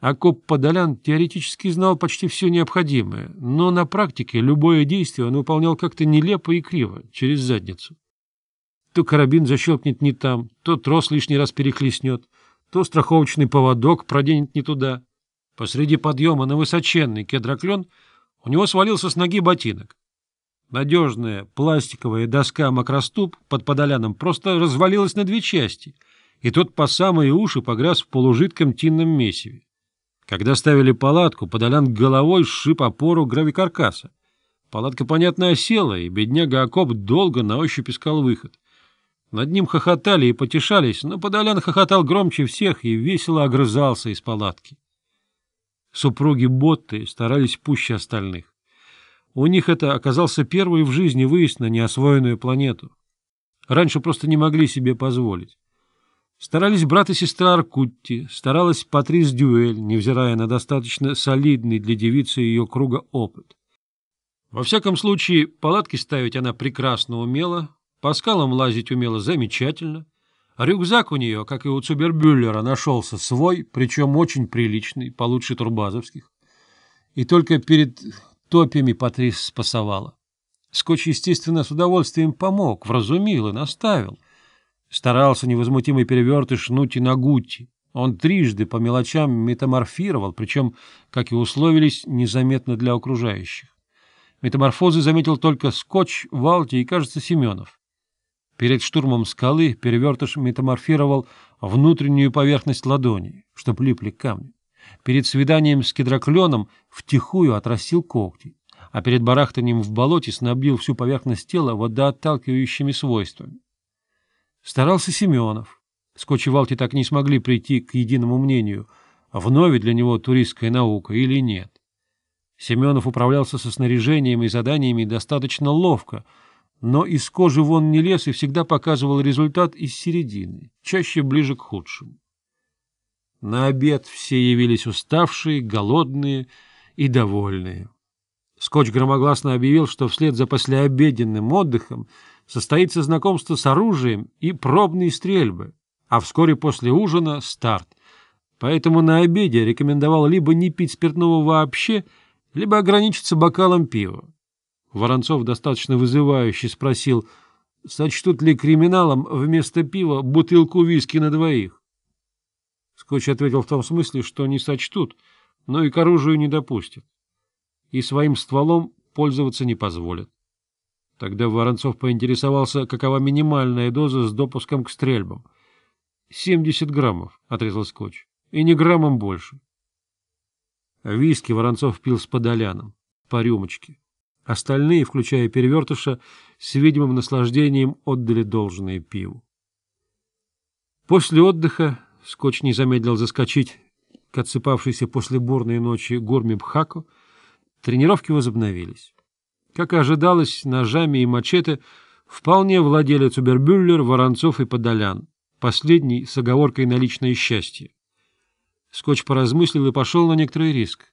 Акоп Подолян теоретически знал почти все необходимое, но на практике любое действие он выполнял как-то нелепо и криво, через задницу. То карабин защелкнет не там, то трос лишний раз перехлестнет, то страховочный поводок проденет не туда. Посреди подъема на высоченный кедроклен у него свалился с ноги ботинок. Надежная пластиковая доска макроступ под подоляном просто развалилась на две части, и тот по самые уши погряз в полужидком тинном месиве. Когда ставили палатку, Подолян головой сшиб опору гравикаркаса. Палатка, понятно, осела, и бедняга Акоп долго на ощупь искал выход. Над ним хохотали и потешались, но Подолян хохотал громче всех и весело огрызался из палатки. Супруги Ботты старались пуще остальных. У них это оказался первый в жизни выезд на неосвоенную планету. Раньше просто не могли себе позволить. Старались брат и сестра Аркутти, старалась Патрис Дюэль, невзирая на достаточно солидный для девицы ее круга опыт. Во всяком случае, палатки ставить она прекрасно умела, по скалам лазить умела замечательно, а рюкзак у нее, как и у Цубербюллера, нашелся свой, причем очень приличный, получше турбазовских. И только перед топями Патрис спасовала. Скотч, естественно, с удовольствием помог, вразумил и наставил — старался невозмутимый перевертыш Нути Нагути. Он трижды по мелочам метаморфировал, причем, как и условились, незаметно для окружающих. Метаморфозы заметил только Скотч, Валти и, кажется, Семенов. Перед штурмом скалы перевертыш метаморфировал внутреннюю поверхность ладони, чтоб липли камни. Перед свиданием с кедрокленом втихую отрастил когти, а перед барахтанием в болоте снабил всю поверхность тела водоотталкивающими свойствами. Старался Семенов. Скотч и Валти так не смогли прийти к единому мнению, вновь для него туристская наука или нет. Семенов управлялся со снаряжением и заданиями достаточно ловко, но из кожи вон не лез и всегда показывал результат из середины, чаще ближе к худшему. На обед все явились уставшие, голодные и довольные. Скотч громогласно объявил, что вслед за послеобеденным отдыхом состоится знакомство с оружием и пробные стрельбы, а вскоре после ужина — старт. Поэтому на обеде рекомендовал либо не пить спиртного вообще, либо ограничиться бокалом пива. Воронцов достаточно вызывающе спросил, сочтут ли криминалом вместо пива бутылку виски на двоих. Скотч ответил в том смысле, что не сочтут, но и к оружию не допустят и своим стволом пользоваться не позволят. Тогда Воронцов поинтересовался, какова минимальная доза с допуском к стрельбам. — 70 граммов, — отрезал скотч, — и не граммом больше. Виски Воронцов пил с подоляном, по рюмочке. Остальные, включая перевертыша, с видимым наслаждением отдали должное пиву. После отдыха скотч не замедлил заскочить к отсыпавшейся после бурной ночи горме Бхаку, Тренировки возобновились. Как и ожидалось, ножами и мачете вполне владели Цубербюллер, Воронцов и Подолян, последний с оговоркой на личное счастье. Скотч поразмыслил и пошел на некоторый риск.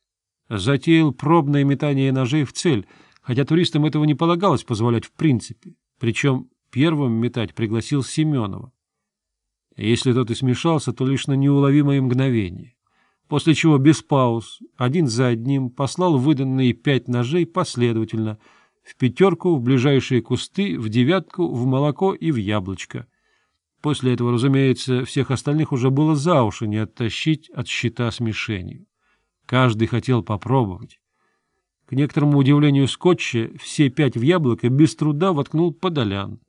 Затеял пробное метание ножей в цель, хотя туристам этого не полагалось позволять в принципе. Причем первым метать пригласил Семенова. Если тот и смешался, то лишь на неуловимое мгновение после чего без пауз, один за одним, послал выданные пять ножей последовательно, в пятерку, в ближайшие кусты, в девятку, в молоко и в яблочко. После этого, разумеется, всех остальных уже было за уши не оттащить от щита с мишенью. Каждый хотел попробовать. К некоторому удивлению скотча, все пять в яблоко без труда воткнул Подолян.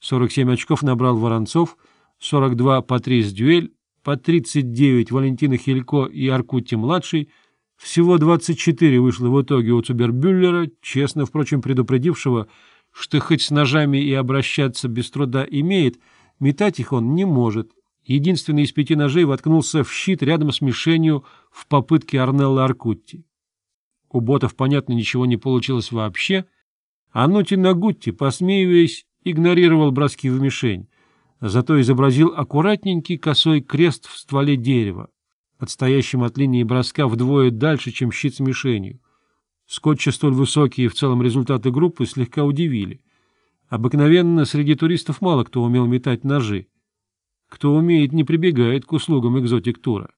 47 очков набрал Воронцов, 42 по 3 с дюэль, по 39 Валентина Хилько и Аркутти-младший, всего 24 вышло в итоге у Цубербюллера, честно, впрочем, предупредившего, что хоть с ножами и обращаться без труда имеет, метать их он не может. Единственный из пяти ножей воткнулся в щит рядом с мишенью в попытке Арнелла Аркутти. У ботов, понятно, ничего не получилось вообще. Анути Нагутти, посмеиваясь, игнорировал броски в мишень зато изобразил аккуратненький косой крест в стволе дерева, отстоящим от линии броска вдвое дальше, чем щит с мишенью. Скотча столь высокие в целом результаты группы слегка удивили. Обыкновенно среди туристов мало кто умел метать ножи. Кто умеет, не прибегает к услугам экзотик-тура.